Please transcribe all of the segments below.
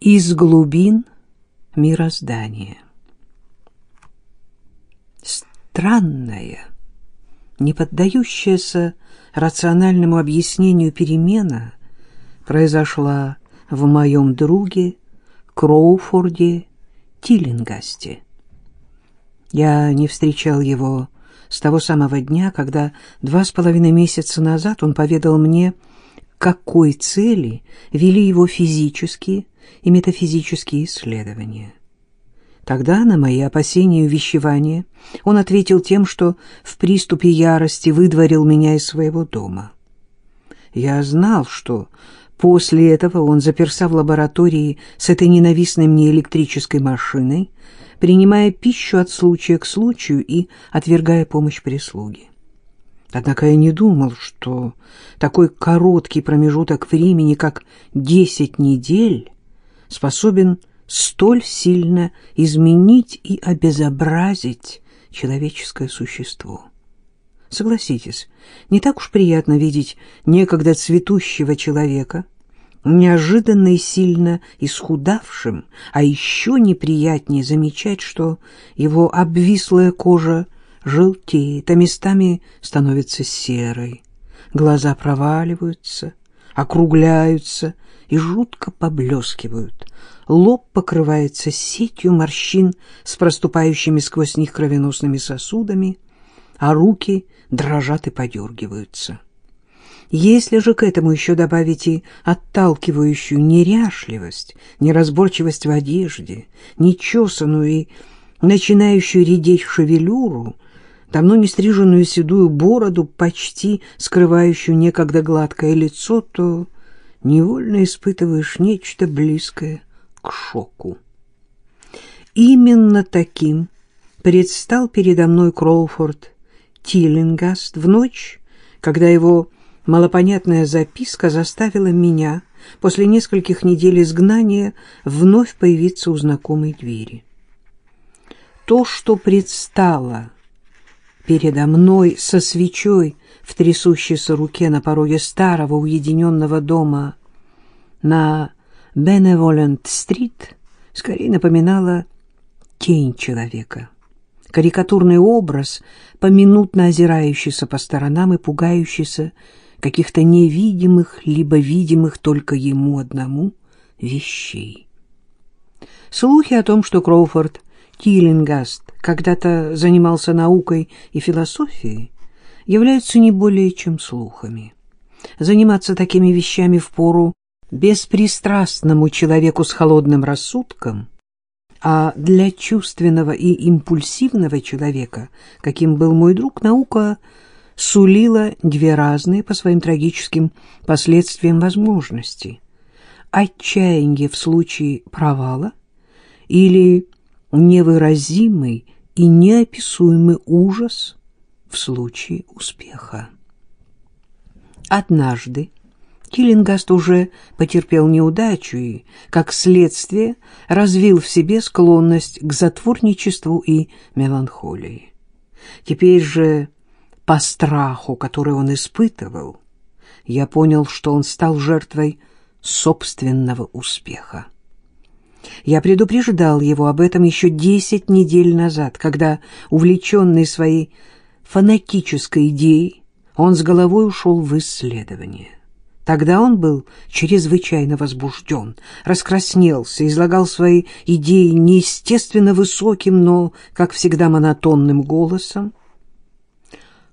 Из глубин мироздания. Странная, не поддающаяся рациональному объяснению перемена произошла в моем друге Кроуфорде Тиллингасте. Я не встречал его с того самого дня, когда два с половиной месяца назад он поведал мне, какой цели вели его физические и метафизические исследования. Тогда на мои опасения и увещевания он ответил тем, что в приступе ярости выдворил меня из своего дома. Я знал, что после этого он заперся в лаборатории с этой ненавистной мне электрической машиной, принимая пищу от случая к случаю и отвергая помощь прислуги. Однако я не думал, что такой короткий промежуток времени, как десять недель, способен столь сильно изменить и обезобразить человеческое существо. Согласитесь, не так уж приятно видеть некогда цветущего человека, неожиданно и сильно исхудавшим, а еще неприятнее замечать, что его обвислая кожа желтеет, а местами становится серой, глаза проваливаются, округляются и жутко поблескивают. Лоб покрывается сетью морщин с проступающими сквозь них кровеносными сосудами, а руки дрожат и подергиваются. Если же к этому еще добавить и отталкивающую неряшливость, неразборчивость в одежде, нечесанную и начинающую редеть шевелюру, давно не стриженную седую бороду, почти скрывающую некогда гладкое лицо, то невольно испытываешь нечто близкое к шоку. Именно таким предстал передо мной Кроуфорд Тиллингаст в ночь, когда его малопонятная записка заставила меня после нескольких недель изгнания вновь появиться у знакомой двери. То, что предстало передо мной со свечой в трясущейся руке на пороге старого уединенного дома на Беневолент-стрит, скорее напоминала тень человека. Карикатурный образ, поминутно озирающийся по сторонам и пугающийся каких-то невидимых, либо видимых только ему одному вещей. Слухи о том, что Кроуфорд Киллингаст когда-то занимался наукой и философией, являются не более чем слухами. Заниматься такими вещами в пору беспристрастному человеку с холодным рассудком, а для чувственного и импульсивного человека, каким был мой друг, наука сулила две разные по своим трагическим последствиям возможности. Отчаяние в случае провала или невыразимый и неописуемый ужас в случае успеха. Однажды Киллингаст уже потерпел неудачу и, как следствие, развил в себе склонность к затворничеству и меланхолии. Теперь же, по страху, который он испытывал, я понял, что он стал жертвой собственного успеха. Я предупреждал его об этом еще десять недель назад, когда, увлеченный своей фанатической идеей, он с головой ушел в исследование. Тогда он был чрезвычайно возбужден, раскраснелся, излагал свои идеи неестественно высоким, но, как всегда, монотонным голосом.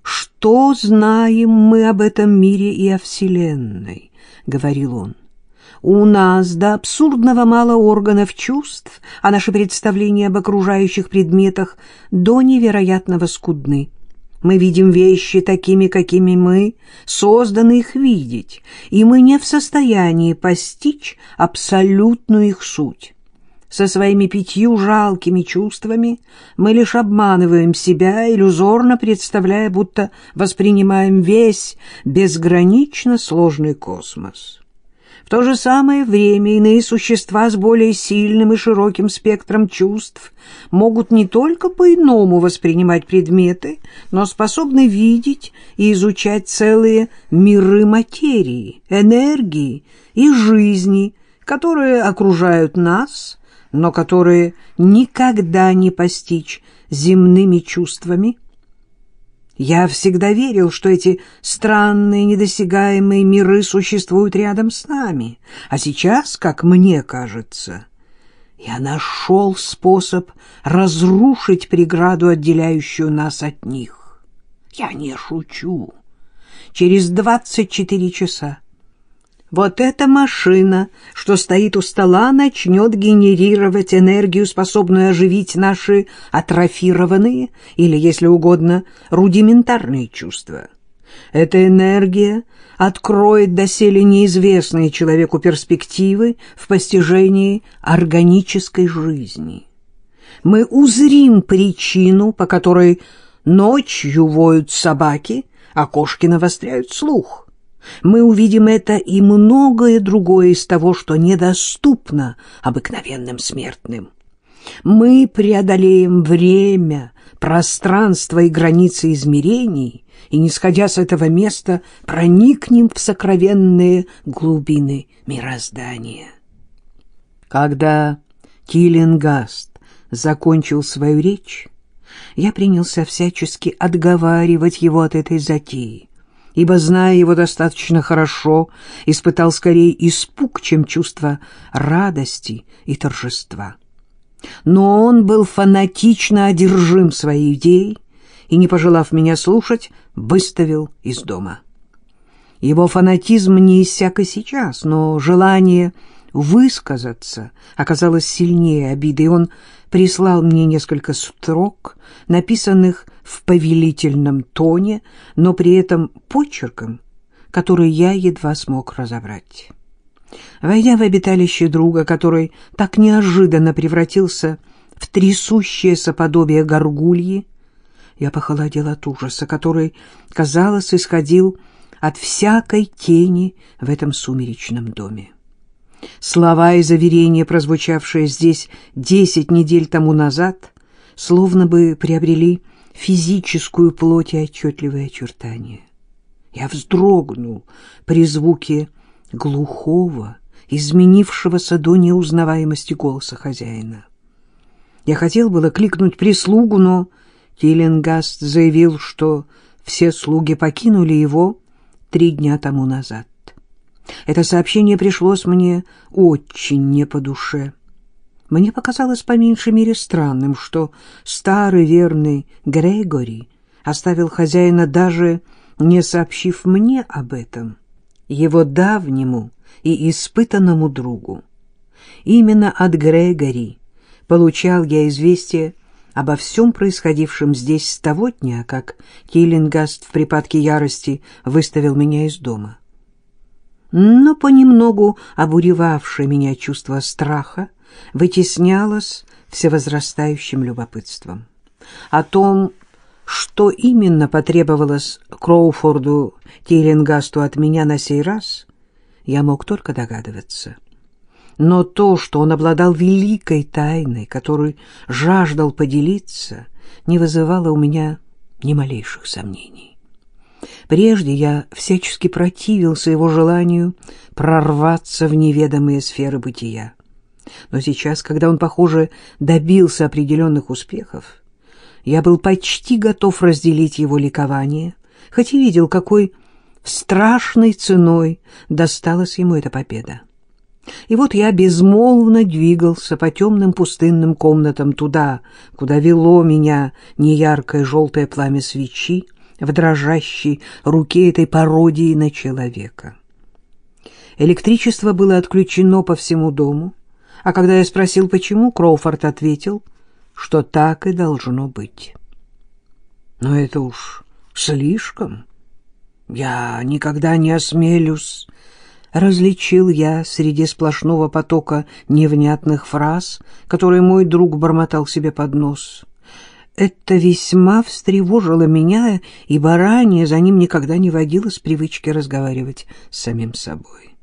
«Что знаем мы об этом мире и о Вселенной?» — говорил он. У нас до абсурдного мало органов чувств, а наши представления об окружающих предметах до невероятного скудны. Мы видим вещи такими, какими мы созданы их видеть, и мы не в состоянии постичь абсолютную их суть. Со своими пятью жалкими чувствами мы лишь обманываем себя, иллюзорно представляя, будто воспринимаем весь безгранично сложный космос. В то же самое время иные существа с более сильным и широким спектром чувств могут не только по-иному воспринимать предметы, но способны видеть и изучать целые миры материи, энергии и жизни, которые окружают нас, но которые никогда не постичь земными чувствами. Я всегда верил, что эти странные, недосягаемые миры существуют рядом с нами, а сейчас, как мне кажется, я нашел способ разрушить преграду, отделяющую нас от них. Я не шучу. Через двадцать четыре часа вот эта машина, что стоит у стола, начнет генерировать энергию, способную оживить наши атрофированные или, если угодно, рудиментарные чувства. Эта энергия откроет доселе неизвестные человеку перспективы в постижении органической жизни. Мы узрим причину, по которой ночью воют собаки, а кошки навостряют слух – мы увидим это и многое другое из того, что недоступно обыкновенным смертным. Мы преодолеем время, пространство и границы измерений, и, не сходя с этого места, проникнем в сокровенные глубины мироздания. Когда Киллингаст закончил свою речь, я принялся всячески отговаривать его от этой затеи ибо, зная его достаточно хорошо, испытал скорее испуг, чем чувство радости и торжества. Но он был фанатично одержим своей идеей и, не пожелав меня слушать, выставил из дома. Его фанатизм не иссяк и сейчас, но желание высказаться оказалось сильнее обиды, и он прислал мне несколько строк, написанных в повелительном тоне, но при этом почерком, который я едва смог разобрать. Войдя в обиталище друга, который так неожиданно превратился в трясущееся подобие горгульи, я похолодел от ужаса, который, казалось, исходил от всякой тени в этом сумеречном доме. Слова и заверения, прозвучавшие здесь десять недель тому назад, словно бы приобрели физическую плоть и отчетливые очертания. Я вздрогнул при звуке глухого, изменившегося до неузнаваемости голоса хозяина. Я хотел было кликнуть прислугу, но Киллингаст заявил, что все слуги покинули его три дня тому назад. Это сообщение пришлось мне очень не по душе. Мне показалось по меньшей мере странным, что старый верный Грегори оставил хозяина даже не сообщив мне об этом, его давнему и испытанному другу. Именно от Грегори получал я известие обо всем происходившем здесь с того дня, как Киллингаст в припадке ярости выставил меня из дома. Но понемногу обуревавшее меня чувство страха вытеснялось всевозрастающим любопытством. О том, что именно потребовалось Кроуфорду Тиллингасту от меня на сей раз, я мог только догадываться. Но то, что он обладал великой тайной, которой жаждал поделиться, не вызывало у меня ни малейших сомнений. Прежде я всячески противился его желанию прорваться в неведомые сферы бытия. Но сейчас, когда он, похоже, добился определенных успехов, я был почти готов разделить его ликование, хоть и видел, какой страшной ценой досталась ему эта победа. И вот я безмолвно двигался по темным пустынным комнатам туда, куда вело меня неяркое желтое пламя свечи, в дрожащей руке этой пародии на человека. Электричество было отключено по всему дому, а когда я спросил, почему, Кроуфорд ответил, что так и должно быть. Но это уж слишком. Я никогда не осмелюсь, различил я среди сплошного потока невнятных фраз, которые мой друг бормотал себе под нос. Это весьма встревожило меня, ибо ранее за ним никогда не водилось привычки разговаривать с самим собой.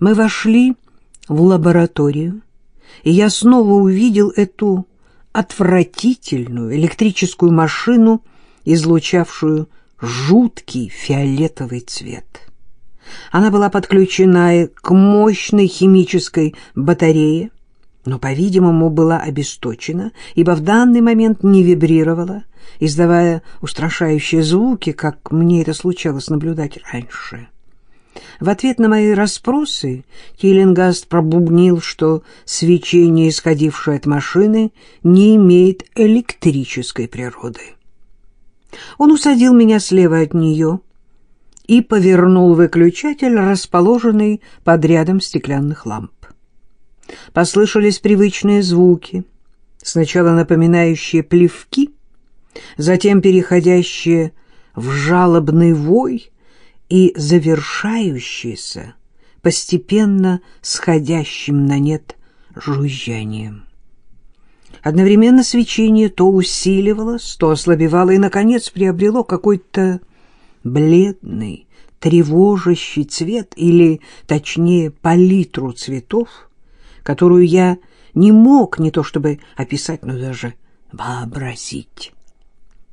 Мы вошли в лабораторию, и я снова увидел эту отвратительную электрическую машину, излучавшую жуткий фиолетовый цвет. Она была подключена к мощной химической батарее, но, по-видимому, была обесточена, ибо в данный момент не вибрировала, издавая устрашающие звуки, как мне это случалось наблюдать раньше. В ответ на мои расспросы Киллингаст пробубнил, что свечение, исходившее от машины, не имеет электрической природы. Он усадил меня слева от нее и повернул выключатель, расположенный под рядом стеклянных ламп. Послышались привычные звуки, сначала напоминающие плевки, затем переходящие в жалобный вой и завершающиеся постепенно сходящим на нет жужжанием. Одновременно свечение то усиливалось, то ослабевало и, наконец, приобрело какой-то бледный, тревожащий цвет, или, точнее, палитру цветов, которую я не мог не то чтобы описать, но даже вообразить.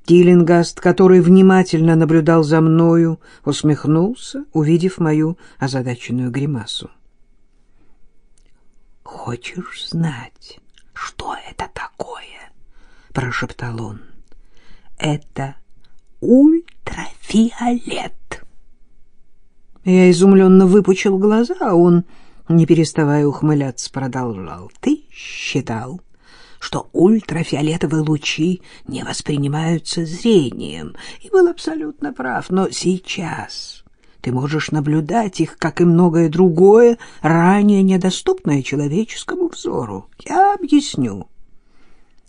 Тиллингаст, который внимательно наблюдал за мною, усмехнулся, увидев мою озадаченную гримасу. «Хочешь знать, что это такое?» — прошептал он. «Это ультрафиолет». Я изумленно выпучил глаза, а он, не переставая ухмыляться, продолжал. «Ты считал, что ультрафиолетовые лучи не воспринимаются зрением, и был абсолютно прав, но сейчас ты можешь наблюдать их, как и многое другое, ранее недоступное человеческому взору. Я объясню.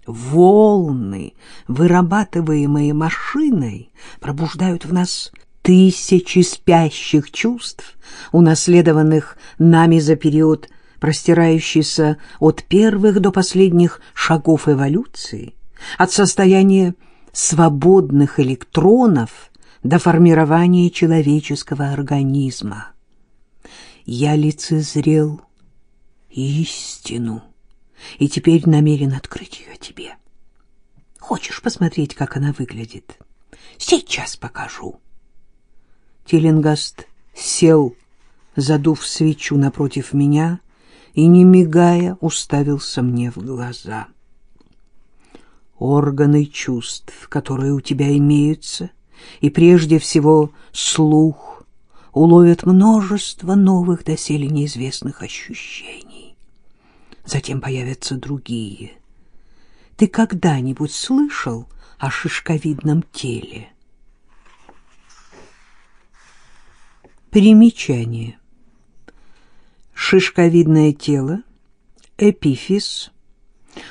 Волны, вырабатываемые машиной, пробуждают в нас тысячи спящих чувств, унаследованных нами за период простирающийся от первых до последних шагов эволюции, от состояния свободных электронов до формирования человеческого организма. Я лицезрел истину и теперь намерен открыть ее тебе. Хочешь посмотреть, как она выглядит? Сейчас покажу. Теленгаст сел, задув свечу напротив меня, и, не мигая, уставился мне в глаза. Органы чувств, которые у тебя имеются, и прежде всего слух, уловят множество новых доселе неизвестных ощущений. Затем появятся другие. Ты когда-нибудь слышал о шишковидном теле? Примечание шишковидное тело, эпифиз,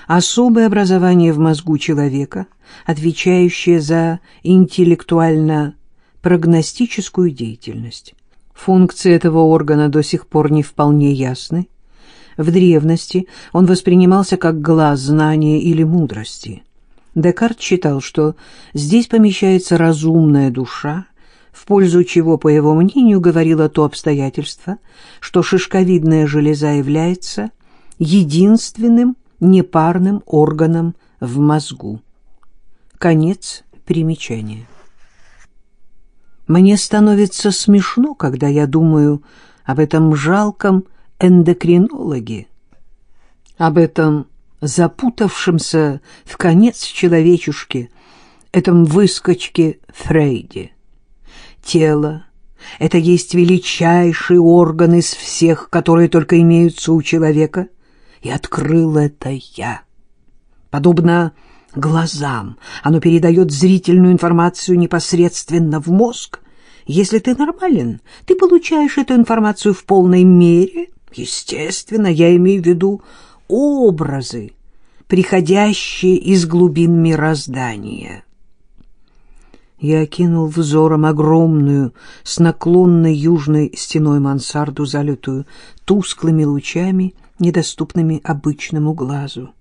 особое образование в мозгу человека, отвечающее за интеллектуально-прогностическую деятельность. Функции этого органа до сих пор не вполне ясны. В древности он воспринимался как глаз знания или мудрости. Декарт считал, что здесь помещается разумная душа, в пользу чего, по его мнению, говорило то обстоятельство, что шишковидная железа является единственным непарным органом в мозгу. Конец примечания. Мне становится смешно, когда я думаю об этом жалком эндокринологе, об этом запутавшемся в конец человечушке, этом выскочке Фрейде тело — это есть величайший орган из всех, которые только имеются у человека, и открыл это я. Подобно глазам, оно передает зрительную информацию непосредственно в мозг. Если ты нормален, ты получаешь эту информацию в полной мере. Естественно, я имею в виду образы, приходящие из глубин мироздания. Я окинул взором огромную, с наклонной южной стеной мансарду, залитую тусклыми лучами, недоступными обычному глазу.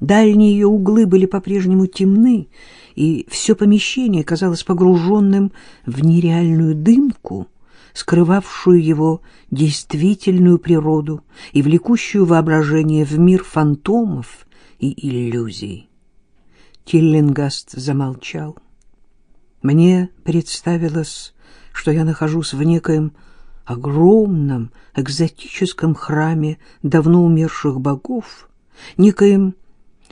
Дальние ее углы были по-прежнему темны, и все помещение казалось погруженным в нереальную дымку, скрывавшую его действительную природу и влекущую воображение в мир фантомов и иллюзий. Тиллингаст замолчал. Мне представилось, что я нахожусь в некоем огромном экзотическом храме давно умерших богов, некоем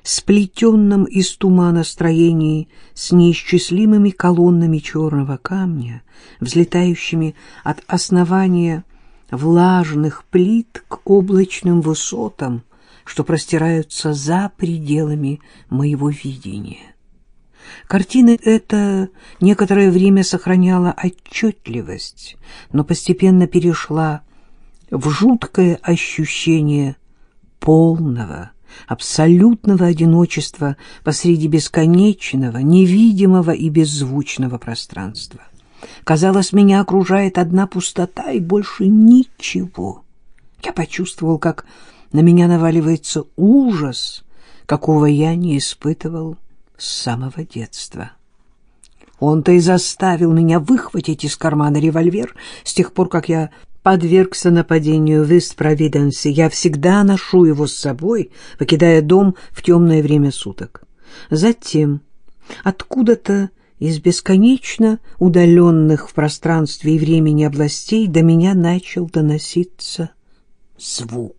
сплетенном из тумана строении с неисчислимыми колоннами черного камня, взлетающими от основания влажных плит к облачным высотам, что простираются за пределами моего видения. Картина эта некоторое время сохраняла отчетливость, но постепенно перешла в жуткое ощущение полного, абсолютного одиночества посреди бесконечного, невидимого и беззвучного пространства. Казалось, меня окружает одна пустота и больше ничего. Я почувствовал, как на меня наваливается ужас, какого я не испытывал с самого детства. Он-то и заставил меня выхватить из кармана револьвер с тех пор, как я подвергся нападению в Ист-Провиденсе. Я всегда ношу его с собой, покидая дом в темное время суток. Затем откуда-то из бесконечно удаленных в пространстве и времени областей до меня начал доноситься звук.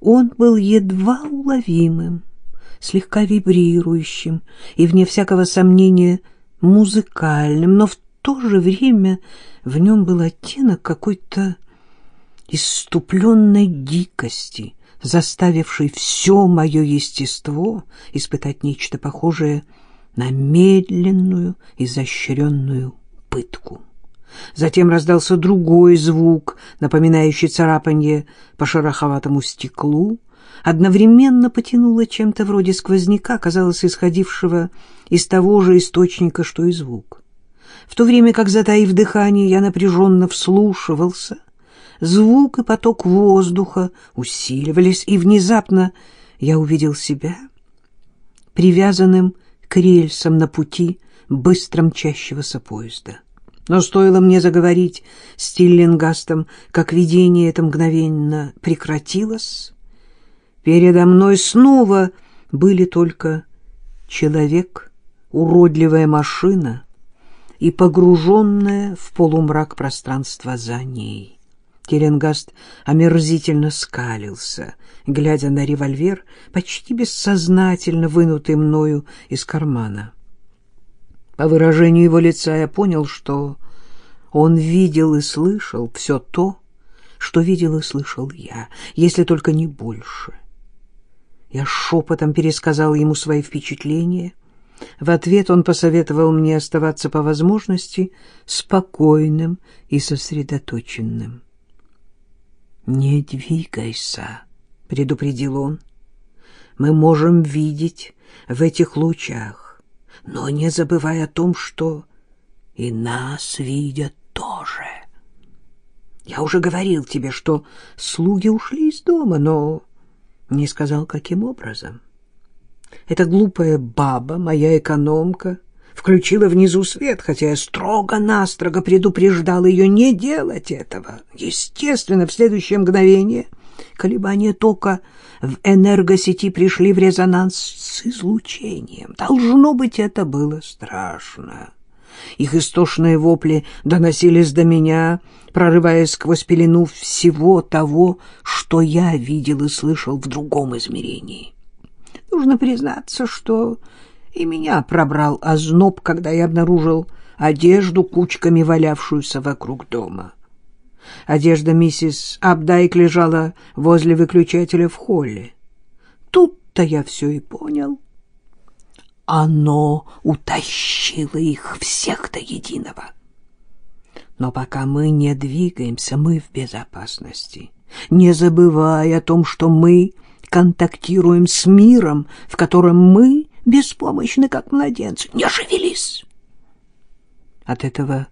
Он был едва уловимым, слегка вибрирующим и, вне всякого сомнения, музыкальным, но в то же время в нем был оттенок какой-то иступленной дикости, заставивший все мое естество испытать нечто похожее на медленную, изощренную пытку. Затем раздался другой звук, напоминающий царапанье по шероховатому стеклу, одновременно потянуло чем-то вроде сквозняка, казалось, исходившего из того же источника, что и звук. В то время как, затаив дыхание, я напряженно вслушивался, звук и поток воздуха усиливались, и внезапно я увидел себя привязанным к рельсам на пути быстро мчащегося поезда. Но стоило мне заговорить с Тиллингастом, как видение это мгновенно прекратилось. Передо мной снова были только человек, уродливая машина и погруженная в полумрак пространства за ней. Теленгаст омерзительно скалился, глядя на револьвер, почти бессознательно вынутый мною из кармана. По выражению его лица я понял, что он видел и слышал все то, что видел и слышал я, если только не больше. Я шепотом пересказал ему свои впечатления. В ответ он посоветовал мне оставаться по возможности спокойным и сосредоточенным. «Не двигайся», — предупредил он. «Мы можем видеть в этих лучах но не забывай о том, что и нас видят тоже. Я уже говорил тебе, что слуги ушли из дома, но не сказал, каким образом. Эта глупая баба, моя экономка, включила внизу свет, хотя я строго-настрого предупреждал ее не делать этого. Естественно, в следующее мгновение колебания тока в энергосети пришли в резонанс с излучением. Должно быть, это было страшно. Их истошные вопли доносились до меня, прорываясь сквозь пелену всего того, что я видел и слышал в другом измерении. Нужно признаться, что и меня пробрал озноб, когда я обнаружил одежду, кучками валявшуюся вокруг дома. Одежда миссис Абдайк лежала возле выключателя в холле. Тут-то я все и понял. Оно утащило их всех до единого. Но пока мы не двигаемся, мы в безопасности, не забывая о том, что мы контактируем с миром, в котором мы беспомощны, как младенцы. Не шевелись! От этого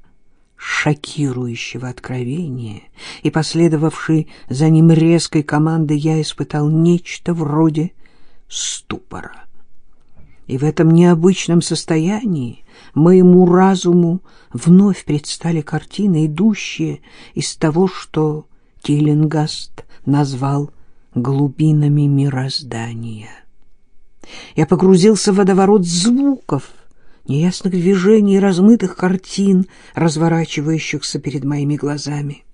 шокирующего откровения и последовавшей за ним резкой команды я испытал нечто вроде ступора. И в этом необычном состоянии моему разуму вновь предстали картины, идущие из того, что Тиленгаст назвал глубинами мироздания. Я погрузился в водоворот звуков, неясных движений и размытых картин, разворачивающихся перед моими глазами.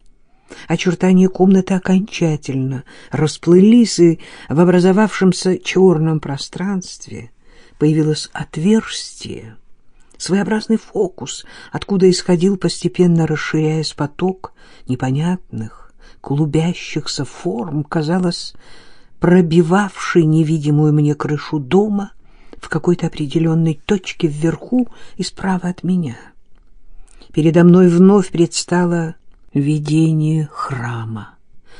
Очертания комнаты окончательно расплылись, и в образовавшемся черном пространстве появилось отверстие, своеобразный фокус, откуда исходил, постепенно расширяясь поток непонятных, клубящихся форм, казалось, пробивавший невидимую мне крышу дома в какой-то определенной точке вверху и справа от меня. Передо мной вновь предстало видение храма.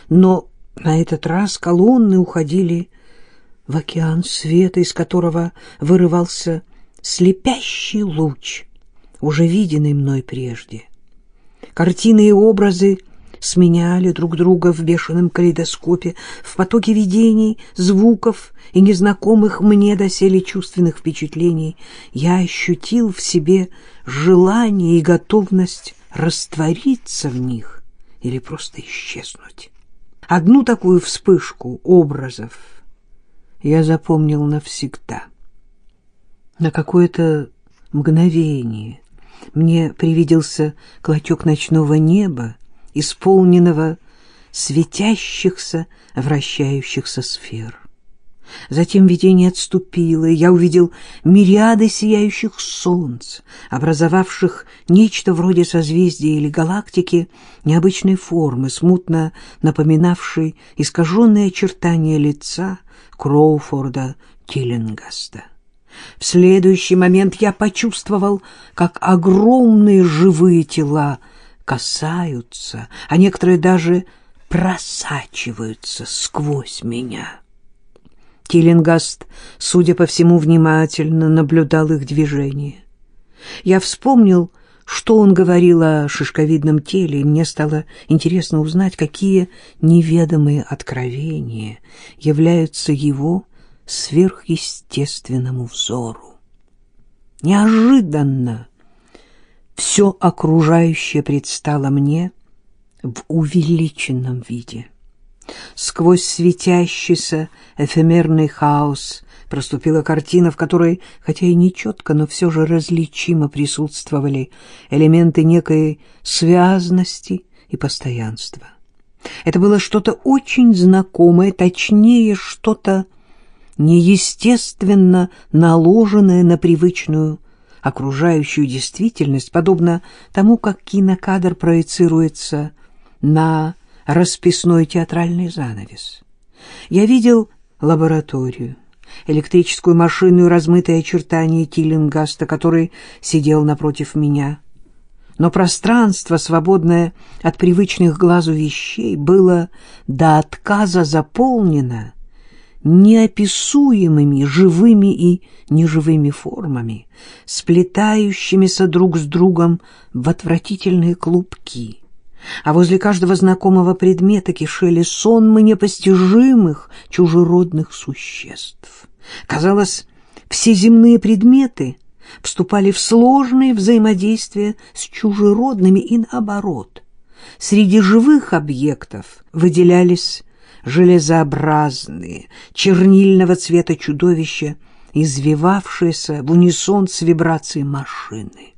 Но на этот раз колонны уходили в океан света, из которого вырывался слепящий луч, уже виденный мной прежде. Картины и образы сменяли друг друга в бешеном калейдоскопе, в потоке видений, звуков и незнакомых мне доселе чувственных впечатлений. Я ощутил в себе желание и готовность раствориться в них или просто исчезнуть. Одну такую вспышку образов я запомнил навсегда. На какое-то мгновение мне привиделся клочок ночного неба, исполненного светящихся, вращающихся сфер. Затем видение отступило, и я увидел мириады сияющих солнц, образовавших нечто вроде созвездия или галактики необычной формы, смутно напоминавшей искаженные очертания лица Кроуфорда Тиллингаста. В следующий момент я почувствовал, как огромные живые тела касаются, а некоторые даже просачиваются сквозь меня. Тиллингаст, судя по всему, внимательно наблюдал их движение. Я вспомнил, что он говорил о шишковидном теле, и мне стало интересно узнать, какие неведомые откровения являются его сверхъестественному взору. Неожиданно все окружающее предстало мне в увеличенном виде — Сквозь светящийся эфемерный хаос проступила картина, в которой, хотя и нечетко, но все же различимо присутствовали элементы некой связности и постоянства. Это было что-то очень знакомое, точнее, что-то неестественно наложенное на привычную окружающую действительность, подобно тому, как кинокадр проецируется на расписной театральный занавес. Я видел лабораторию, электрическую машину и размытые очертания Тиллингаста, который сидел напротив меня. Но пространство, свободное от привычных глазу вещей, было до отказа заполнено неописуемыми живыми и неживыми формами, сплетающимися друг с другом в отвратительные клубки а возле каждого знакомого предмета кишели сонмы непостижимых чужеродных существ. Казалось, все земные предметы вступали в сложные взаимодействия с чужеродными и наоборот. Среди живых объектов выделялись железообразные, чернильного цвета чудовища, извивавшиеся в унисон с вибрацией машины.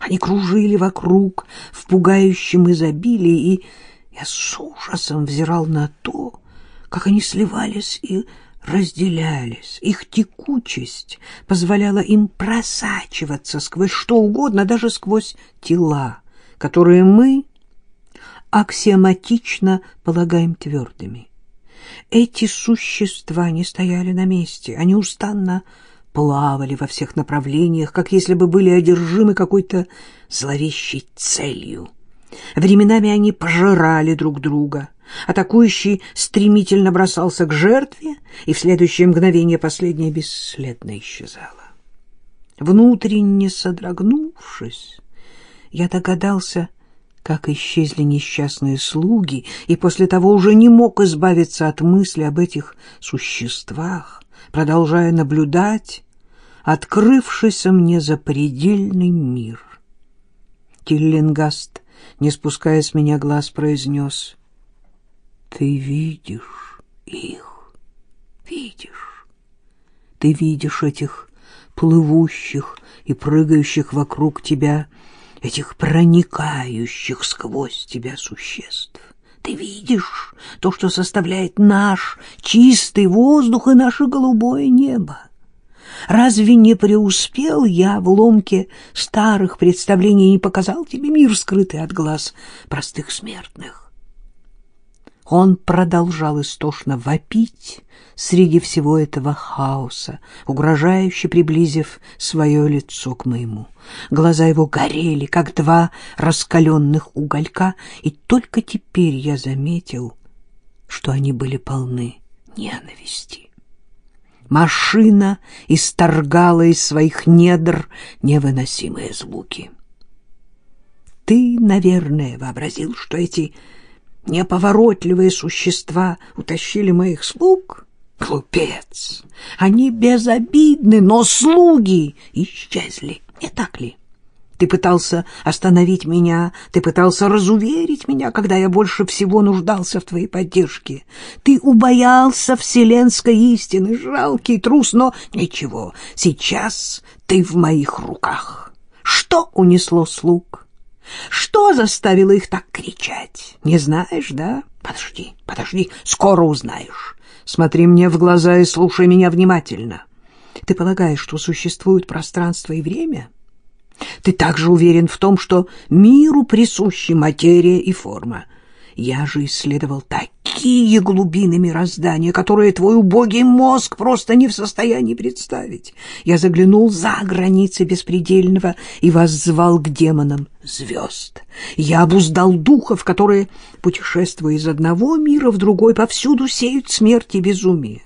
Они кружили вокруг в пугающем изобилии, и я с ужасом взирал на то, как они сливались и разделялись. Их текучесть позволяла им просачиваться сквозь что угодно, даже сквозь тела, которые мы аксиоматично полагаем твердыми. Эти существа не стояли на месте, они устанно плавали во всех направлениях, как если бы были одержимы какой-то зловещей целью. Временами они пожирали друг друга. Атакующий стремительно бросался к жертве, и в следующее мгновение последняя бесследно исчезала. Внутренне содрогнувшись, я догадался, как исчезли несчастные слуги, и после того уже не мог избавиться от мысли об этих существах, продолжая наблюдать открывшийся мне запредельный мир. Тиллингаст, не спуская с меня глаз, произнес, «Ты видишь их, видишь, ты видишь этих плывущих и прыгающих вокруг тебя, этих проникающих сквозь тебя существ. Ты видишь то, что составляет наш чистый воздух и наше голубое небо. Разве не преуспел я в ломке старых представлений и не показал тебе мир, скрытый от глаз простых смертных? Он продолжал истошно вопить среди всего этого хаоса, угрожающе приблизив свое лицо к моему. Глаза его горели, как два раскаленных уголька, и только теперь я заметил, что они были полны ненависти. Машина исторгала из своих недр невыносимые звуки. Ты, наверное, вообразил, что эти неповоротливые существа утащили моих слуг? Глупец! Они безобидны, но слуги исчезли, не так ли? Ты пытался остановить меня, ты пытался разуверить меня, когда я больше всего нуждался в твоей поддержке. Ты убоялся вселенской истины, жалкий трус, но ничего, сейчас ты в моих руках. Что унесло слуг? Что заставило их так кричать? Не знаешь, да? Подожди, подожди, скоро узнаешь. Смотри мне в глаза и слушай меня внимательно. Ты полагаешь, что существует пространство и время? Ты также уверен в том, что миру присущи материя и форма. Я же исследовал такие глубины мироздания, которые твой убогий мозг просто не в состоянии представить. Я заглянул за границы беспредельного и воззвал к демонам звезд. Я обуздал духов, которые, путешествуя из одного мира в другой, повсюду сеют смерть и безумие.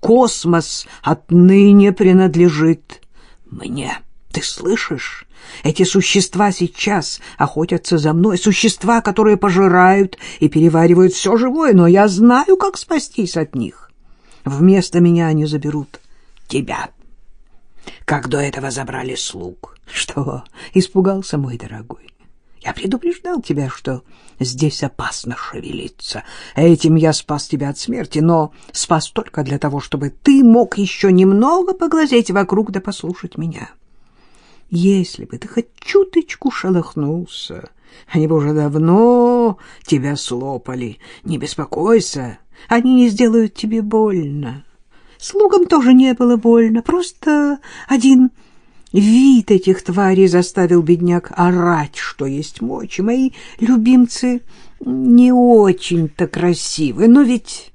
Космос отныне принадлежит мне. Ты слышишь? Эти существа сейчас охотятся за мной, существа, которые пожирают и переваривают все живое, но я знаю, как спастись от них. Вместо меня они заберут тебя, как до этого забрали слуг. Что, испугался, мой дорогой? Я предупреждал тебя, что здесь опасно шевелиться. Этим я спас тебя от смерти, но спас только для того, чтобы ты мог еще немного поглазеть вокруг да послушать меня». Если бы ты хоть чуточку шелохнулся, они бы уже давно тебя слопали. Не беспокойся, они не сделают тебе больно. Слугам тоже не было больно, просто один вид этих тварей заставил бедняк орать, что есть мочи. Мои любимцы не очень-то красивы, но ведь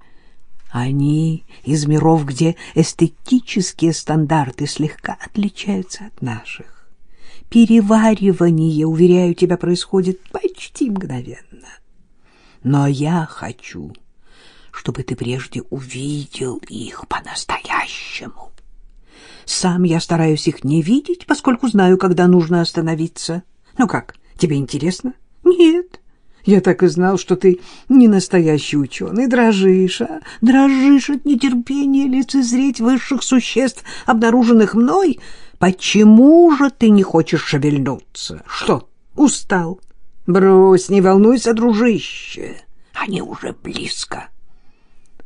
они из миров, где эстетические стандарты слегка отличаются от наших переваривание, уверяю тебя, происходит почти мгновенно. Но я хочу, чтобы ты прежде увидел их по-настоящему. Сам я стараюсь их не видеть, поскольку знаю, когда нужно остановиться. Ну как, тебе интересно? Нет. Я так и знал, что ты не настоящий ученый. Дрожишь, а? Дрожишь от нетерпения лицезреть высших существ, обнаруженных мной — Почему же ты не хочешь шевельнуться? Что, устал? Брось, не волнуйся, дружище. Они уже близко.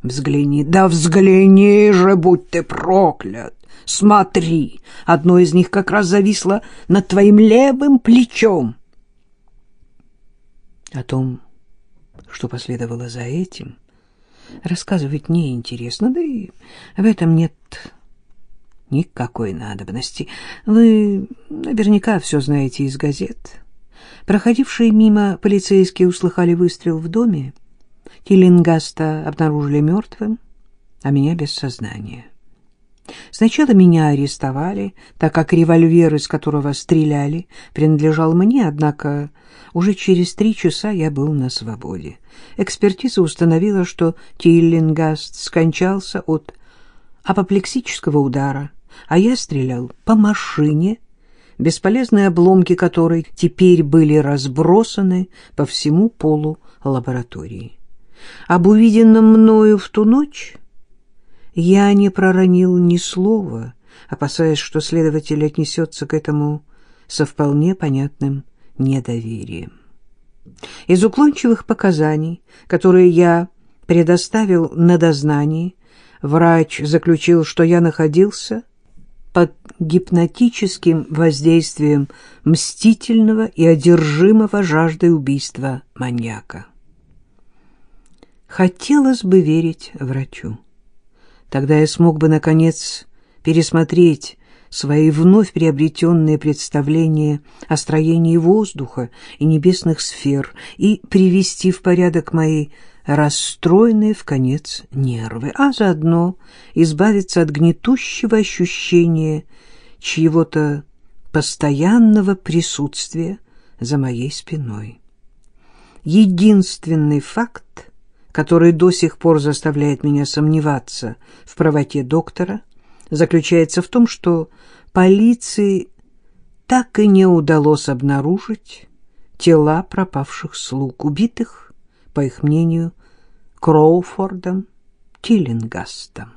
Взгляни, да взгляни же, будь ты проклят. Смотри, одно из них как раз зависло над твоим левым плечом. О том, что последовало за этим, рассказывать неинтересно, да и в этом нет никакой надобности. Вы наверняка все знаете из газет. Проходившие мимо полицейские услыхали выстрел в доме. Тиллингаста обнаружили мертвым, а меня без сознания. Сначала меня арестовали, так как револьвер, из которого стреляли, принадлежал мне, однако уже через три часа я был на свободе. Экспертиза установила, что Тиллингаст скончался от апоплексического удара, а я стрелял по машине, бесполезные обломки которой теперь были разбросаны по всему полу лаборатории. Об увиденном мною в ту ночь я не проронил ни слова, опасаясь, что следователь отнесется к этому со вполне понятным недоверием. Из уклончивых показаний, которые я предоставил на дознании, врач заключил, что я находился под гипнотическим воздействием мстительного и одержимого жаждой убийства маньяка. Хотелось бы верить врачу. Тогда я смог бы, наконец, пересмотреть свои вновь приобретенные представления о строении воздуха и небесных сфер и привести в порядок мои расстроенные в конец нервы, а заодно избавиться от гнетущего ощущения чьего-то постоянного присутствия за моей спиной. Единственный факт, который до сих пор заставляет меня сомневаться в правоте доктора, заключается в том, что полиции так и не удалось обнаружить тела пропавших слуг, убитых, по их мнению, Кроуфордом Тиллингастом.